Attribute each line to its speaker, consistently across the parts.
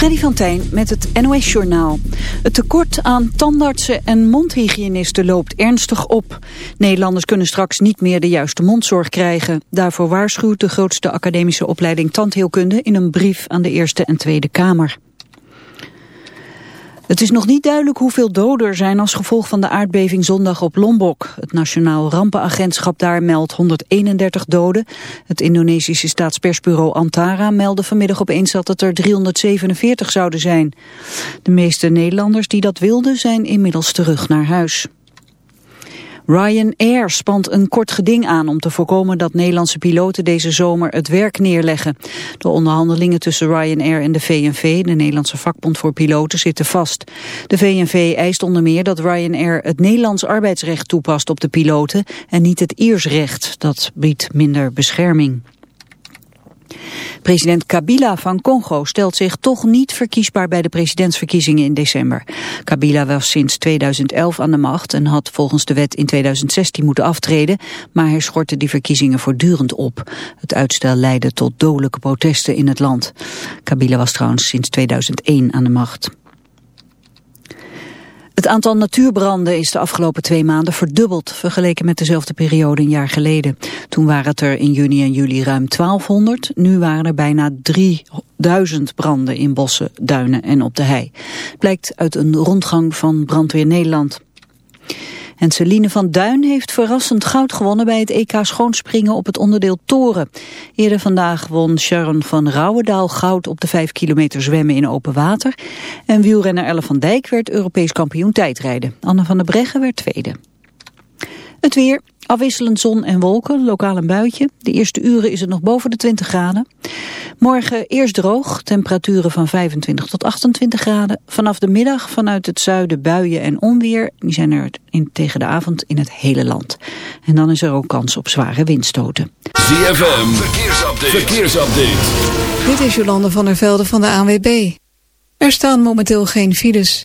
Speaker 1: Freddy van Tijn met het NOS-journaal. Het tekort aan tandartsen en mondhygiënisten loopt ernstig op. Nederlanders kunnen straks niet meer de juiste mondzorg krijgen. Daarvoor waarschuwt de grootste academische opleiding tandheelkunde... in een brief aan de Eerste en Tweede Kamer. Het is nog niet duidelijk hoeveel doden er zijn als gevolg van de aardbeving zondag op Lombok. Het Nationaal Rampenagentschap daar meldt 131 doden. Het Indonesische staatspersbureau Antara meldde vanmiddag opeens dat het er 347 zouden zijn. De meeste Nederlanders die dat wilden zijn inmiddels terug naar huis. Ryanair spant een kort geding aan om te voorkomen dat Nederlandse piloten deze zomer het werk neerleggen. De onderhandelingen tussen Ryanair en de VNV, de Nederlandse vakbond voor piloten, zitten vast. De VNV eist onder meer dat Ryanair het Nederlands arbeidsrecht toepast op de piloten en niet het Iersrecht. Dat biedt minder bescherming. President Kabila van Congo stelt zich toch niet verkiesbaar bij de presidentsverkiezingen in december. Kabila was sinds 2011 aan de macht en had volgens de wet in 2016 moeten aftreden, maar hij schortte die verkiezingen voortdurend op. Het uitstel leidde tot dodelijke protesten in het land. Kabila was trouwens sinds 2001 aan de macht. Het aantal natuurbranden is de afgelopen twee maanden verdubbeld... vergeleken met dezelfde periode een jaar geleden. Toen waren het er in juni en juli ruim 1200. Nu waren er bijna 3000 branden in bossen, duinen en op de hei. Blijkt uit een rondgang van Brandweer Nederland. En Celine van Duin heeft verrassend goud gewonnen bij het EK schoonspringen op het onderdeel Toren. Eerder vandaag won Sharon van Rouwendaal goud op de 5 kilometer zwemmen in open water. En wielrenner Elle van Dijk werd Europees kampioen tijdrijden. Anne van der Breggen werd tweede. Het weer, afwisselend zon en wolken, lokaal een buitje. De eerste uren is het nog boven de 20 graden. Morgen eerst droog, temperaturen van 25 tot 28 graden. Vanaf de middag vanuit het zuiden buien en onweer. Die zijn er in, tegen de avond in het hele land. En dan is er ook kans op zware windstoten.
Speaker 2: ZFM, verkeersupdate. verkeersupdate.
Speaker 3: Dit is Jolande van der Velde van de ANWB. Er staan momenteel geen files.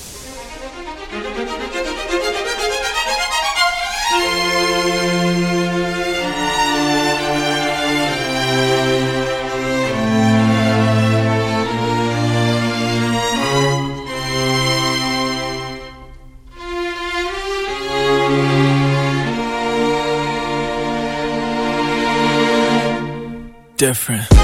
Speaker 4: Different.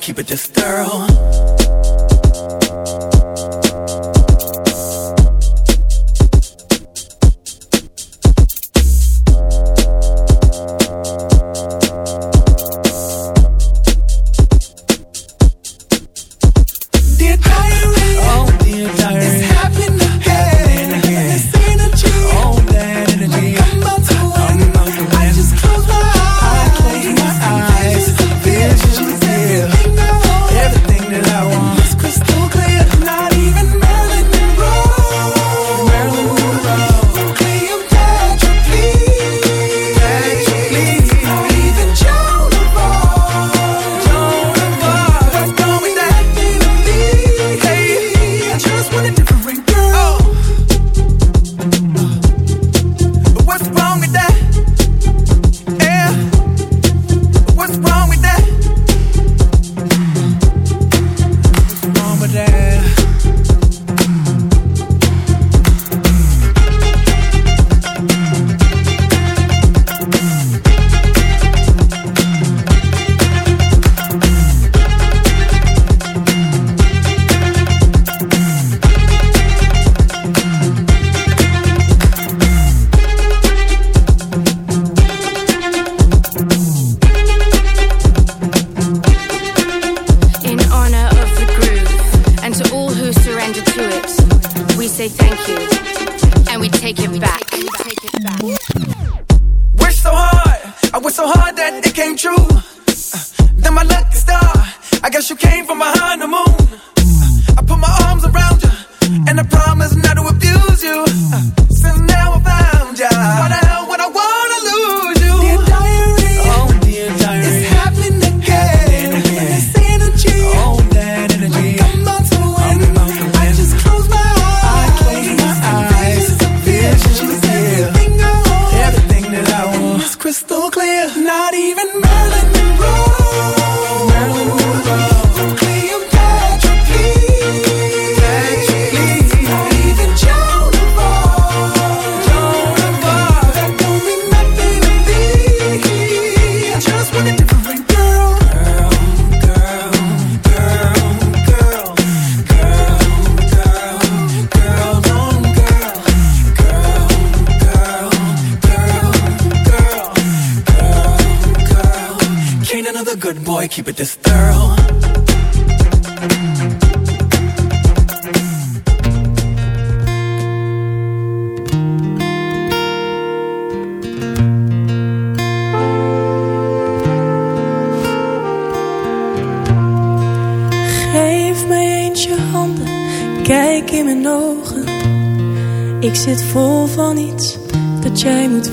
Speaker 5: keep it this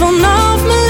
Speaker 6: Vanaf mijn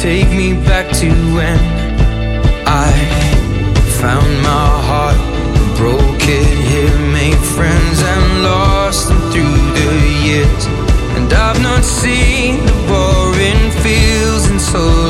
Speaker 7: take me back to when I found my heart, broke it here, made friends and lost them through the years. And I've not seen the boring fields and. so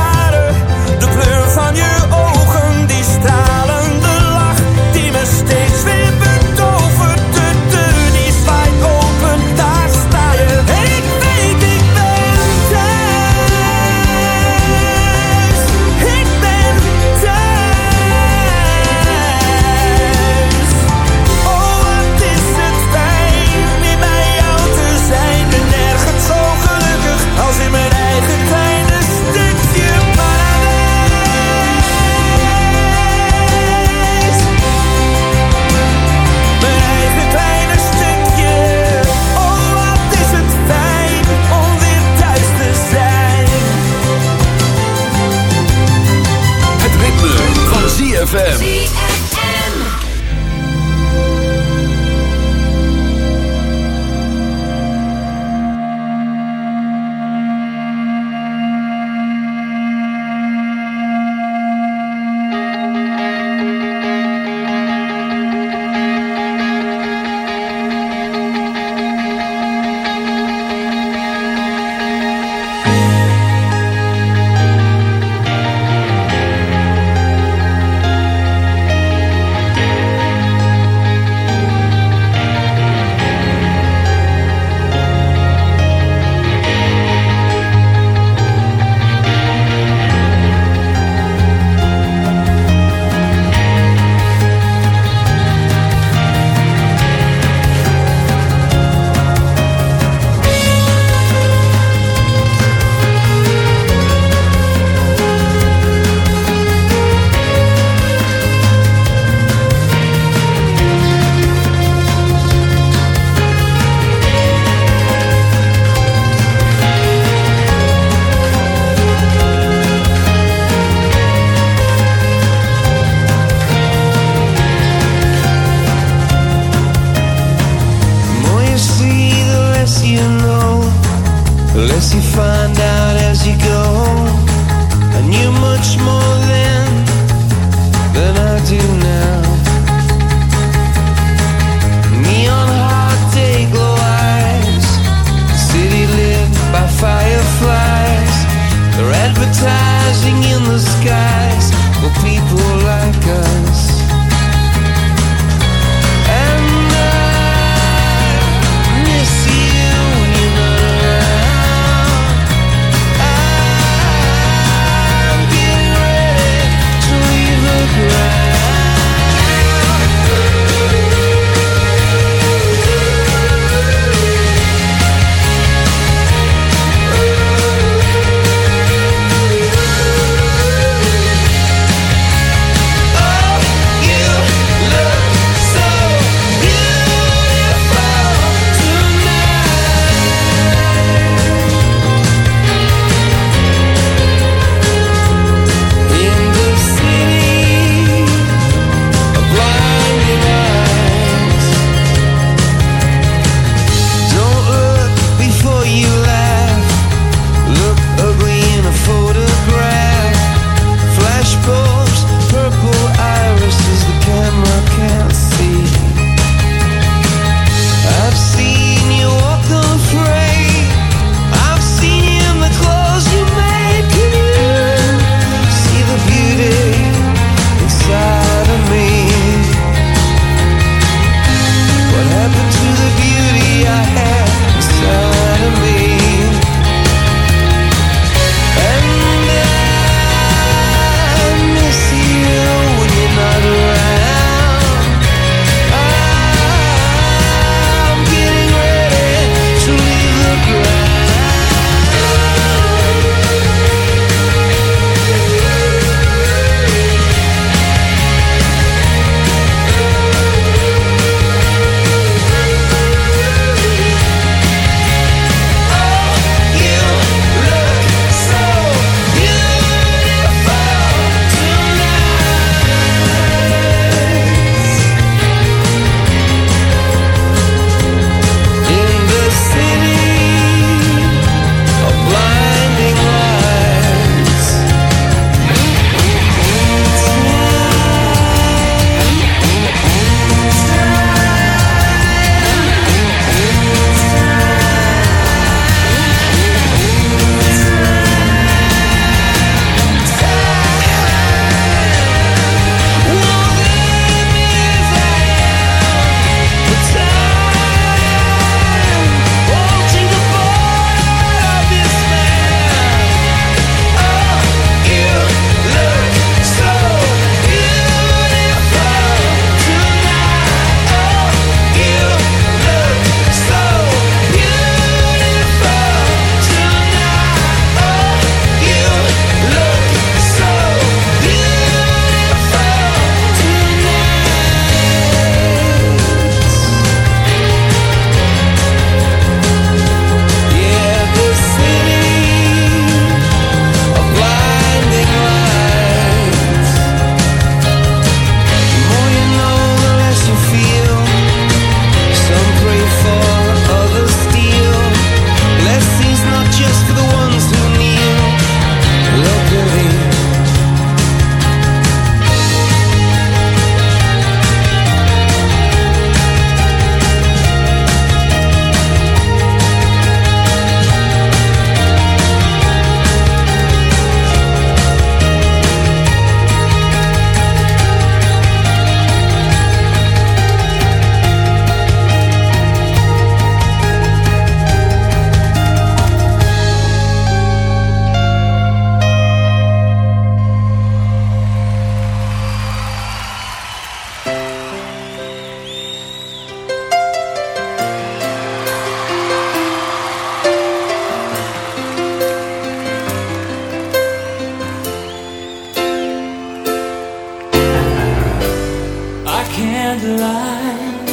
Speaker 8: and right.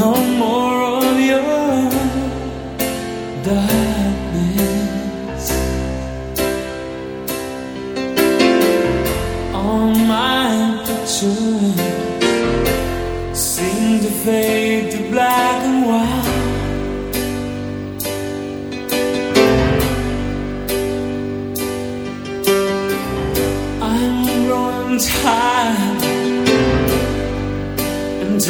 Speaker 9: No more of your dark.